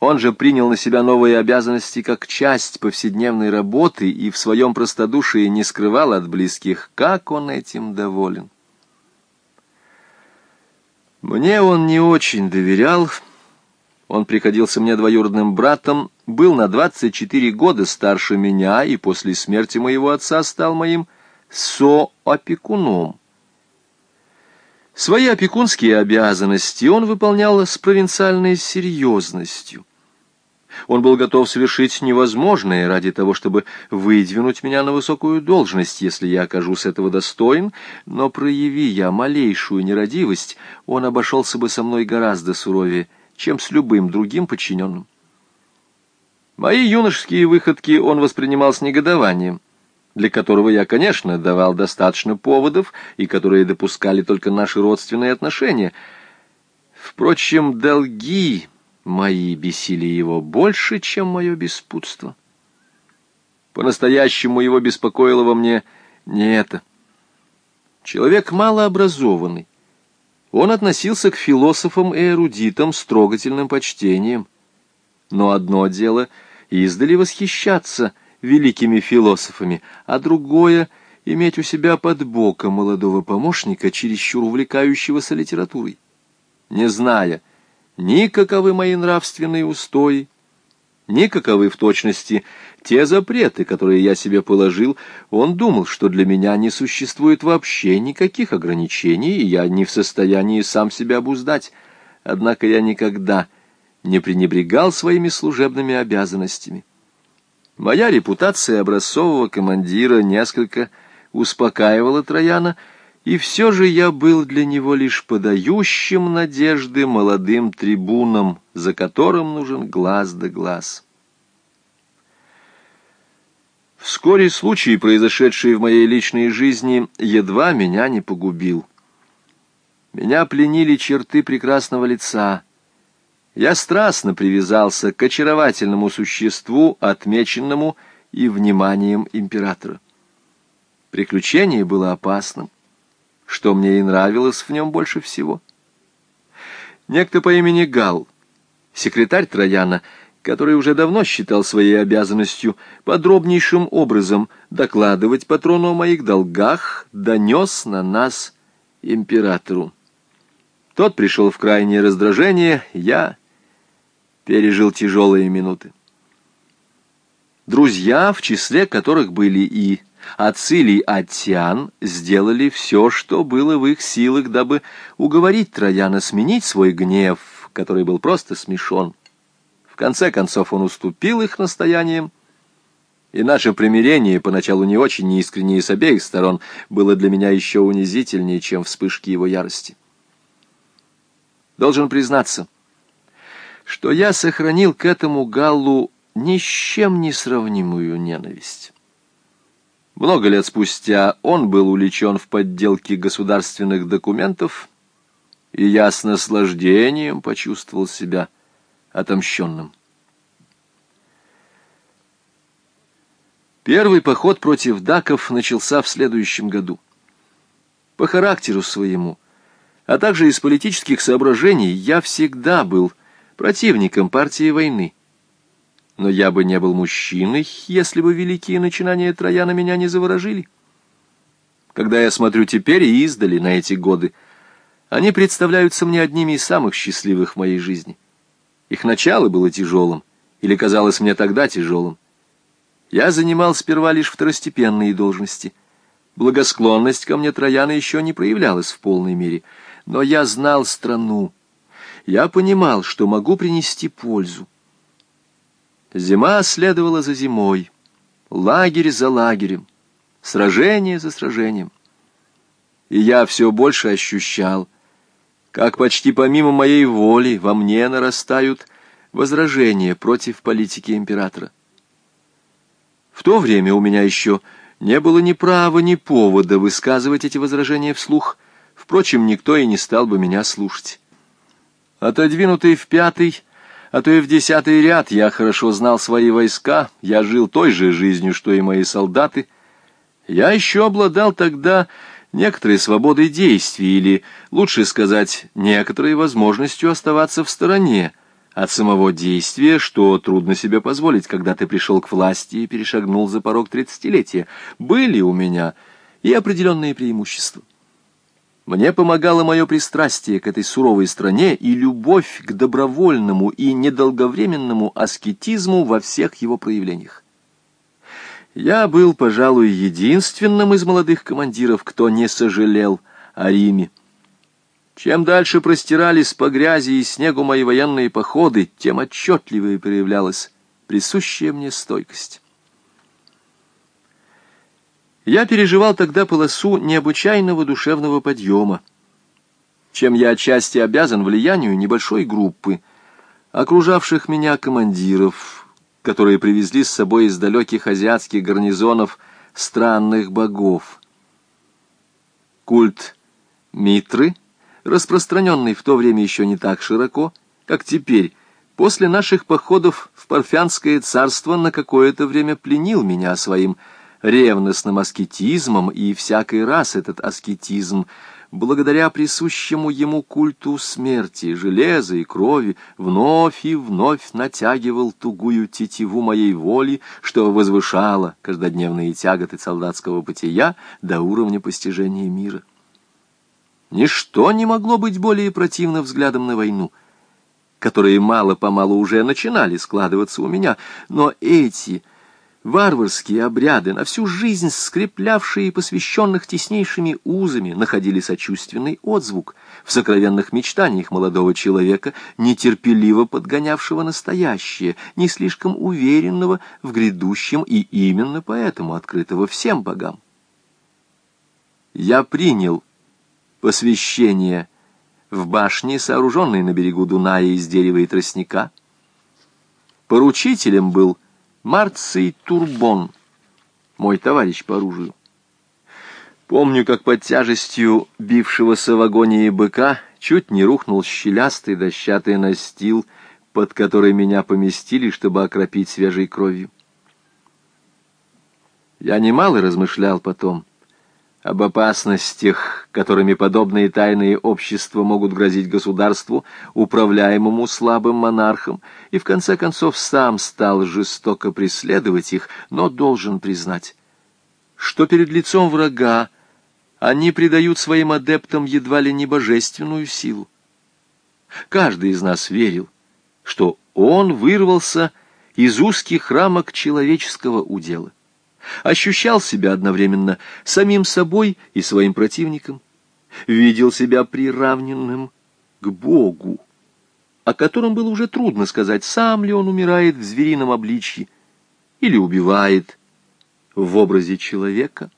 Он же принял на себя новые обязанности как часть повседневной работы и в своем простодушии не скрывал от близких, как он этим доволен. Мне он не очень доверял. Он приходился мне двоюродным братом, был на 24 года старше меня и после смерти моего отца стал моим соопекуном. Свои опекунские обязанности он выполнял с провинциальной серьезностью. Он был готов совершить невозможное ради того, чтобы выдвинуть меня на высокую должность, если я окажусь этого достоин, но прояви я малейшую нерадивость, он обошелся бы со мной гораздо суровее, чем с любым другим подчиненным. Мои юношеские выходки он воспринимал с негодованием, для которого я, конечно, давал достаточно поводов и которые допускали только наши родственные отношения. Впрочем, долги Мои бесили его больше, чем мое беспутство. По-настоящему его беспокоило во мне не это. Человек малообразованный. Он относился к философам и эрудитам с трогательным почтением. Но одно дело — издали восхищаться великими философами, а другое — иметь у себя под боком молодого помощника, чересчур увлекающегося литературой. Не зная, ни каковы мои нравственные устои, ни каковы в точности те запреты, которые я себе положил, он думал, что для меня не существует вообще никаких ограничений, и я не в состоянии сам себя обуздать. Однако я никогда не пренебрегал своими служебными обязанностями. Моя репутация образцового командира несколько успокаивала Трояна, и все же я был для него лишь подающим надежды молодым трибуном, за которым нужен глаз да глаз. Вскоре случай, произошедший в моей личной жизни, едва меня не погубил. Меня пленили черты прекрасного лица. Я страстно привязался к очаровательному существу, отмеченному и вниманием императора. Приключение было опасным что мне и нравилось в нем больше всего. Некто по имени Гал, секретарь Трояна, который уже давно считал своей обязанностью подробнейшим образом докладывать патрону о моих долгах, донес на нас императору. Тот пришел в крайнее раздражение, я пережил тяжелые минуты. Друзья, в числе которых были и Ацилий Атьян сделали все, что было в их силах, дабы уговорить Трояна сменить свой гнев, который был просто смешон. В конце концов он уступил их настояниям, и наше примирение, поначалу не очень неискреннее с обеих сторон, было для меня еще унизительнее, чем вспышки его ярости. Должен признаться, что я сохранил к этому Галлу ни с чем не сравнимую ненависть. Много лет спустя он был увлечен в подделке государственных документов, и я с наслаждением почувствовал себя отомщенным. Первый поход против даков начался в следующем году. По характеру своему, а также из политических соображений, я всегда был противником партии войны но я бы не был мужчиной, если бы великие начинания Трояна меня не заворожили. Когда я смотрю теперь и издали на эти годы, они представляются мне одними из самых счастливых в моей жизни. Их начало было тяжелым, или казалось мне тогда тяжелым. Я занимал сперва лишь второстепенные должности. Благосклонность ко мне Трояна еще не проявлялась в полной мере, но я знал страну. Я понимал, что могу принести пользу. Зима следовала за зимой, лагерь за лагерем, сражение за сражением. И я все больше ощущал, как почти помимо моей воли во мне нарастают возражения против политики императора. В то время у меня еще не было ни права, ни повода высказывать эти возражения вслух. Впрочем, никто и не стал бы меня слушать. Отодвинутый в пятый, а то и в десятый ряд я хорошо знал свои войска, я жил той же жизнью, что и мои солдаты. Я еще обладал тогда некоторой свободой действий, или, лучше сказать, некоторой возможностью оставаться в стороне от самого действия, что трудно себе позволить, когда ты пришел к власти и перешагнул за порог тридцатилетия. Были у меня и определенные преимущества. Мне помогало мое пристрастие к этой суровой стране и любовь к добровольному и недолговременному аскетизму во всех его проявлениях. Я был, пожалуй, единственным из молодых командиров, кто не сожалел о Риме. Чем дальше простирались по грязи и снегу мои военные походы, тем отчетливее проявлялась присущая мне стойкость. Я переживал тогда полосу необычайного душевного подъема, чем я отчасти обязан влиянию небольшой группы, окружавших меня командиров, которые привезли с собой из далеких азиатских гарнизонов странных богов. Культ Митры, распространенный в то время еще не так широко, как теперь, после наших походов в Парфянское царство на какое-то время пленил меня своим ревностным аскетизмом, и всякий раз этот аскетизм благодаря присущему ему культу смерти, железа и крови, вновь и вновь натягивал тугую тетиву моей воли, что возвышало каждодневные тяготы солдатского бытия до уровня постижения мира. Ничто не могло быть более противно взглядом на войну, которые мало-помалу уже начинали складываться у меня, но эти Варварские обряды, на всю жизнь скреплявшие посвященных теснейшими узами, находили сочувственный отзвук в сокровенных мечтаниях молодого человека, нетерпеливо подгонявшего настоящее, не слишком уверенного в грядущем и именно поэтому открытого всем богам. Я принял посвящение в башне, сооруженной на берегу Дуная из дерева и тростника. Поручителем был Марций Турбон, мой товарищ по оружию. Помню, как под тяжестью бившегося в агонии быка чуть не рухнул щелястый дощатый настил, под который меня поместили, чтобы окропить свежей кровью. Я немало размышлял потом об опасностях, которыми подобные тайные общества могут грозить государству, управляемому слабым монархом, и в конце концов сам стал жестоко преследовать их, но должен признать, что перед лицом врага они придают своим адептам едва ли не божественную силу. Каждый из нас верил, что он вырвался из узких рамок человеческого удела ощущал себя одновременно самим собой и своим противником, видел себя приравненным к Богу, о котором было уже трудно сказать, сам ли он умирает в зверином обличье или убивает в образе человека.